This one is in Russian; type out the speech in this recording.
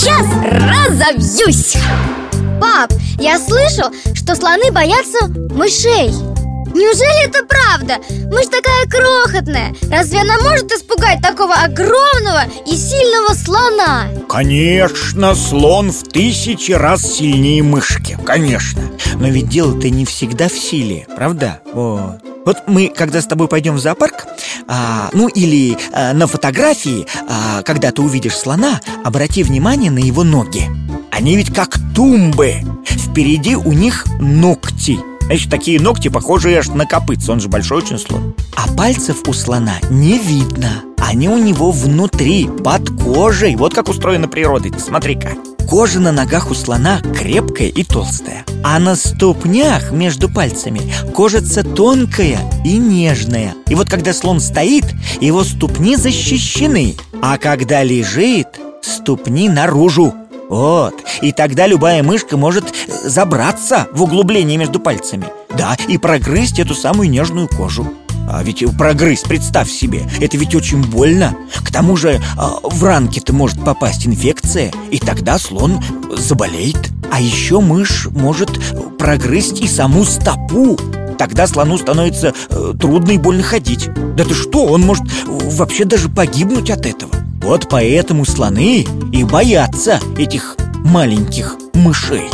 сейчас разобьюсь Пап, я слышал, что слоны боятся мышей Неужели это правда? Мышь такая крохотная Разве она может испугать такого огромного и сильного слона? Конечно, слон в тысячи раз сильнее мышки Конечно Но ведь дело-то не всегда в силе, правда? Вот вот мы, когда с тобой пойдем в зоопарк, а, ну или а, на фотографии, а, когда ты увидишь слона, обрати внимание на его ноги. Они ведь как тумбы. Впереди у них ногти. Значит, такие ногти похожие аж на копытца, он же большой очень слон А пальцев у слона не видно Они у него внутри, под кожей. Вот как устроена природа, смотри-ка. Кожа на ногах у слона крепкая и толстая А на ступнях между пальцами кожица тонкая и нежная. И вот когда слон стоит, его ступни защищены А когда лежит, ступни наружу. Вот, и тогда любая мышка может э, забраться в углубление между пальцами. Да, и прогрызть эту самую нежную кожу а ведь прогрызть, представь себе, это ведь очень больно. К тому же а, в ранки-то может попасть инфекция И тогда слон заболеет. А еще мышь может прогрызть и саму стопу. Тогда слону становится э, трудно и больно ходить. Да ты что, он может вообще даже погибнуть от этого? Вот поэтому слоны и боятся этих маленьких мышей.